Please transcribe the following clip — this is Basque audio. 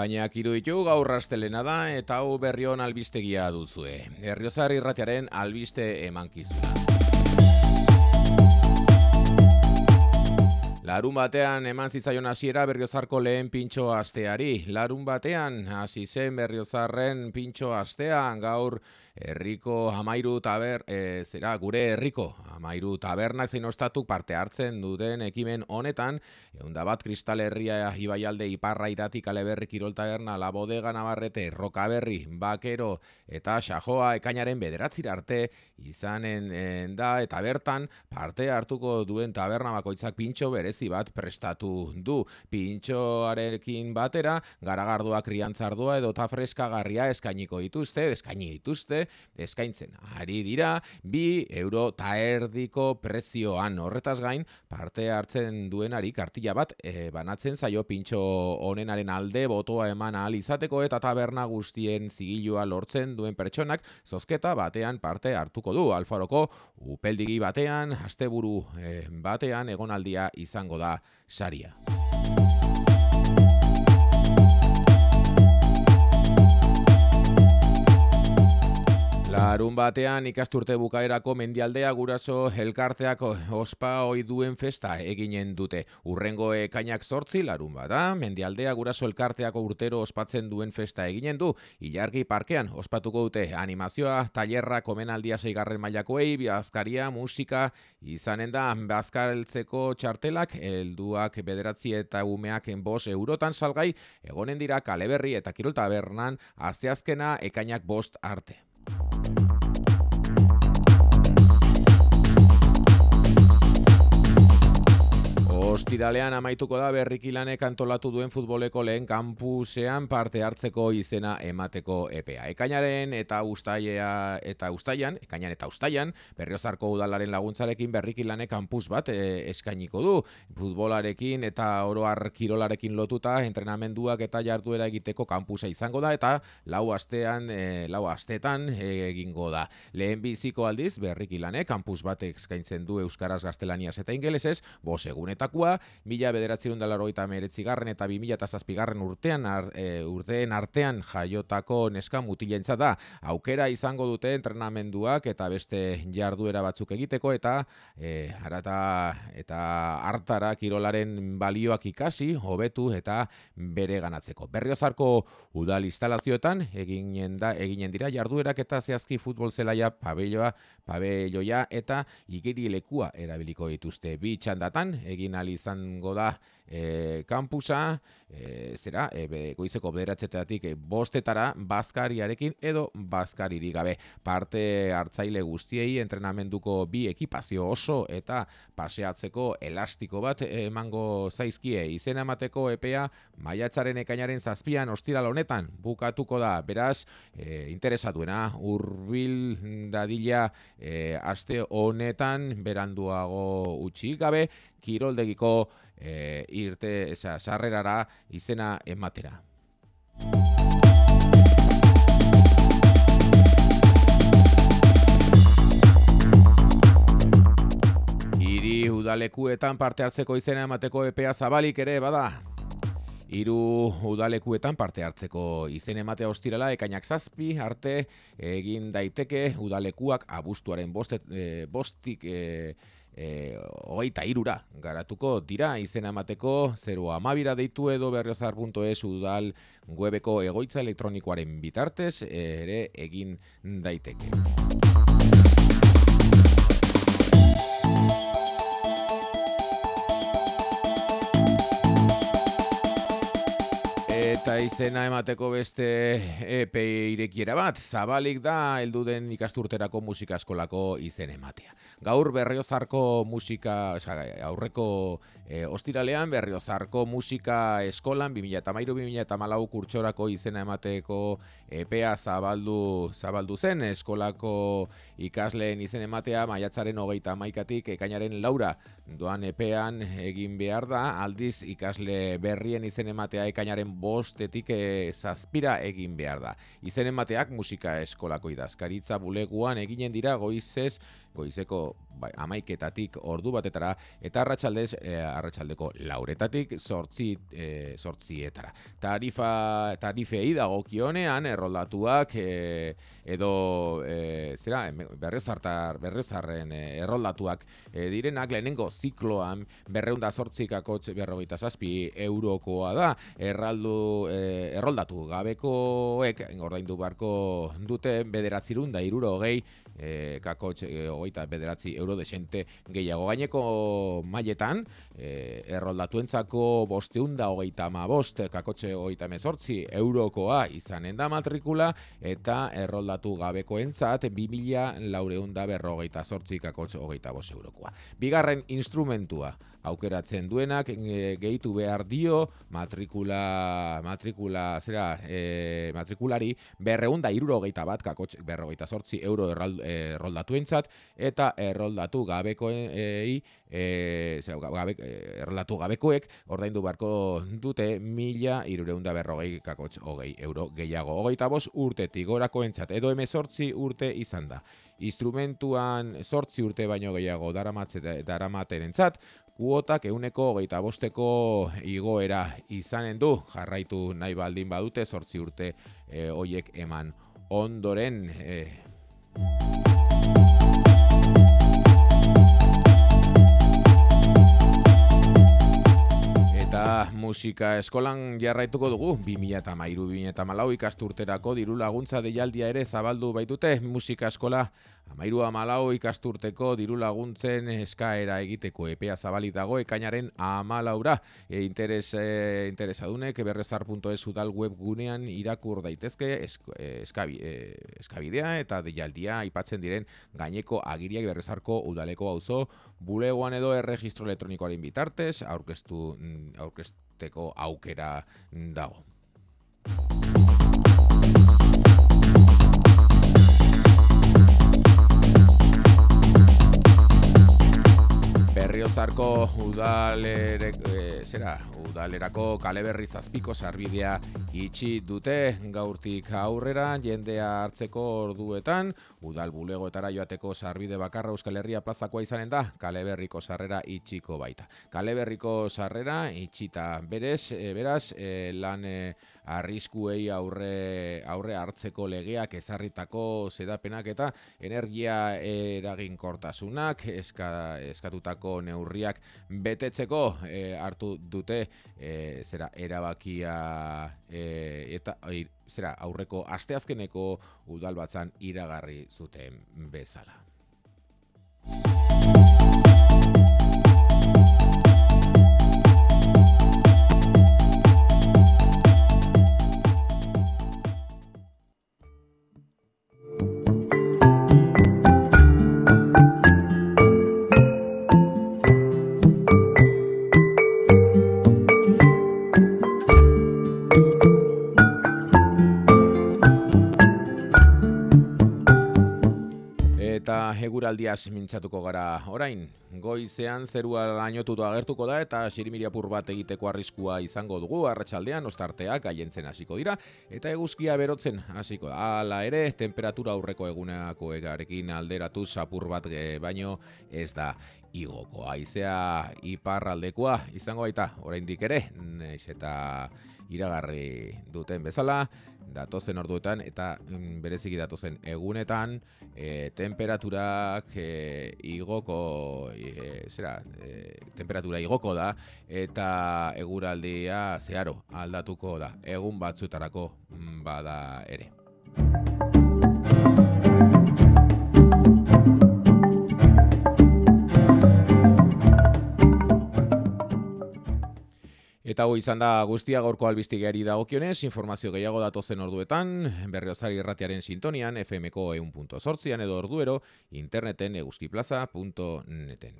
Ekainak iruditu gaur rastelena da eta hau berrion albistegia duzue. Herriozar irratiaren albiste emankizuna. Larun batean eman zitzaion hasiera berriozarko lehen pintxo asteari. Larun batean hasi zen berriozarren pintxo astean gaur herriko amairu taber, e, zera, gure herriko amairu tabernak zein ostatu parte hartzen duten ekimen honetan, egun bat kristal herria ibaialde iparra iratik aleberri kirol taberna, la bodega navarrete, rokaberri, bakero eta xajoa ekainaren bederatzi arte izanen da eta bertan parte hartuko duen taberna bakoitzak pintxo berezi bat prestatu du. Pintxoarekin batera, garagardoak riantzardua edo ta freskagarria eskainiko dituzte, eskaini dituzte, eskaintzen. Ari dira, bi euro ta erdiko prezioan horretaz gain, parte hartzen duenari kartila bat e, banatzen zaio pintxo honenaren alde botoa eman ahal izateko eta taberna guztien zigilua lortzen duen pertsonak zozketa batean parte hartuko du. Alfaroko upeldigi batean, asteburu e, batean egonaldia izango da saria. Larun batean ikasturte bukaerako mendialdea guraso elkarteak ospa ohi duen festa eginen dute. Urrengo ekainak sortzi larun bada, mendialdea guraso elkarteako urtero ospatzen duen festa eginen du. Ilargi parkean ospatuko dute animazioa, tailerra, komenaldia zeigarren mailakoei, biazkaria, musika, izanen da bazkareltzeko txartelak, helduak bederatzi eta umeak enbos eurotan salgai, egonen dira kaleberri eta kirolta bernan, azteazkena ekainak bost arte. Ostiralean amaituko da berrikilanek antolatu duen futboleko lehen kampusean parte hartzeko izena emateko EPA. Ekainaren eta ustaia eta ustaian, ekainan eta ustaian, berriozarko udalaren laguntzarekin berrikilanek kampus bat e, eskainiko du. Futbolarekin eta oroar kirolarekin lotuta entrenamenduak eta jarduera egiteko kampusa izango da eta lau astean, e, lau astetan egingo da. Lehen biziko aldiz berrikilanek kampus bat eskaintzen du Euskaraz Gaztelaniaz eta Ingelesez, bos egunetakoa, mila bederatzerun eta meretzi garren eta bi mila eta zazpigarren urtean ar, e, urteen artean jaiotako neska mutilentza da. Aukera izango dute entrenamenduak eta beste jarduera batzuk egiteko eta e, arata eta hartara kirolaren balioak ikasi, hobetu eta bere ganatzeko. Berriozarko udal instalazioetan eginen da eginen dira jarduerak eta zehazki futbol zelaia pabelloa, pabelloia eta igeri lekua erabiliko dituzte bi txandatan egin alizan izango da e, kampusa, e, zera, e, goizeko bederatzetatik e, bostetara bazkariarekin edo bazkariri gabe. Parte hartzaile guztiei entrenamenduko bi ekipazio oso eta paseatzeko elastiko bat emango zaizkie izena emateko epea maiatzaren ekainaren zazpian ostiral honetan bukatuko da. Beraz, e, interesatuena, urbil dadila e, aste honetan beranduago utxi gabe, kiroldegiko e, irte esa, sarrerara izena ematera. Iri udalekuetan parte hartzeko izena emateko epea zabalik ere bada. Hiru udalekuetan parte hartzeko izen ematea ostirala ekainak zazpi arte egin daiteke udalekuak abuztuaren bostet, e, bostik e, e, hogeita irura garatuko dira izena emateko 0 amabira deitu edo berriozar.es udal webeko egoitza elektronikoaren bitartez ere egin daiteke. Izena emateko beste epe irekiera bat, zabalik da elduden ikasturterako musika eskolako izen ematea. Gaur berriozarko musika, oza, aurreko e, ostiralean berriozarko musika eskolan 2008-2008 kurtsorako izena emateko epea zabaldu, zabaldu zen eskolako ikasleen izen ematea maiatzaren hogeita maikatik ekainaren laura doan epean egin behar da, aldiz ikasle berrien izen ematea ekainaren bostetik e, zazpira egin behar da. Izen emateak musika eskolako idazkaritza buleguan eginen dira goizez, goizeko bai, amaiketatik ordu batetara, eta arratsaldez, e, arratsaldeko lauretatik sortzi, e, sortzietara. Tarifa, tarifei dago kionean, erroldatuak, e, edo, e, zera, berrezartar, berrezarren erroldatuak e, direnak, lehenengo zikloan, berreunda sortzikako berrogeita zazpi eurokoa da, erraldu, e, erroldatu gabekoek, ordaindu barko dute, bederatzirun da iruro gehi, e, kako e, hogeita bederatzi euro desente gehiago gaineko mailetan e, erroldatuentzako bosteunda hogeita ma bost kakotxe hogeita mezortzi eurokoa izanen da matrikula eta erroldatu gabekoentzat bi mila laureunda berrogeita sortzi kakotxe hogeita bost eurokoa. Bigarren instrumentua aukeratzen duenak e, gehitu behar dio matrikula matrikula zera e, matrikulari berreunda irurogeita bat kakotxe berrogeita sortzi euro erroldatuentzat eta erroldatu gabekoei e, gabe, erroldatu gabekoek ordaindu beharko dute mila irureunda berrogei kakotx hogei euro gehiago hogeita bos urtetik gorakoentzat edo emezortzi urte izan da. Instrumentuan sortzi urte baino gehiago daramaten entzat, kuotak euneko hogeita bosteko igoera izanen du, jarraitu nahi baldin badute, sortzi urte e, hoiek eman ondoren... E, musika eskolan jarraituko dugu. 2013-2014 ikasturterako diru laguntza deialdia ere zabaldu baitute. Musika eskola Amairu amalau ikasturteko diru laguntzen eskaera egiteko epea zabali dago ekainaren amalaura. E, interes, e, interesadunek berrezar.es udal web gunean irakur daitezke e, eskabi, e, eskabidea eta deialdia aipatzen diren gaineko agiriak berrezarko udaleko auzo bulegoan edo erregistro elektronikoaren bitartez aurkeztu mm, aurkezteko aukera dago. Berriozarko udalerek, e, zera, udalerako kaleberri zazpiko sarbidea itxi dute gaurtik aurrera jendea hartzeko orduetan, udal bulegoetara joateko sarbide bakarra Euskal Herria plazakoa izanen da, kaleberriko sarrera itxiko baita. Kaleberriko sarrera itxita berez, e, beraz, e, lan... E, arriskuei aurre, aurre hartzeko legeak ezarritako zedapenak eta energia eraginkortasunak eska, eskatutako neurriak betetzeko e, hartu dute e, zera erabakia e, eta zera aurreko asteazkeneko udalbatzan iragarri zuten bezala. Eguraldiaz mintzatuko gara orain. Goizean zerua lainotuto agertuko da eta xirimiriapur bat egiteko arriskua izango dugu arratsaldean ostarteak gaientzen hasiko dira eta eguzkia berotzen hasiko da. Hala ere, temperatura aurreko eguneako egarekin alderatu sapur bat baino ez da igoko. Aizea iparraldekoa izango baita oraindik ere, naiz eta iragarri duten bezala, datozen orduetan eta mm, bereziki datozen egunetan e, temperaturak e, igoko e, zera, e, temperatura igoko da eta eguraldia zeharo aldatuko da egun batzutarako mm, bada ere. Eta hoi izan da guztia gaurko albiztigari dagokionez, informazio gehiago datozen orduetan, berriozari irratiaren sintonian, FMko eun edo orduero, interneten eguzkiplaza.neten.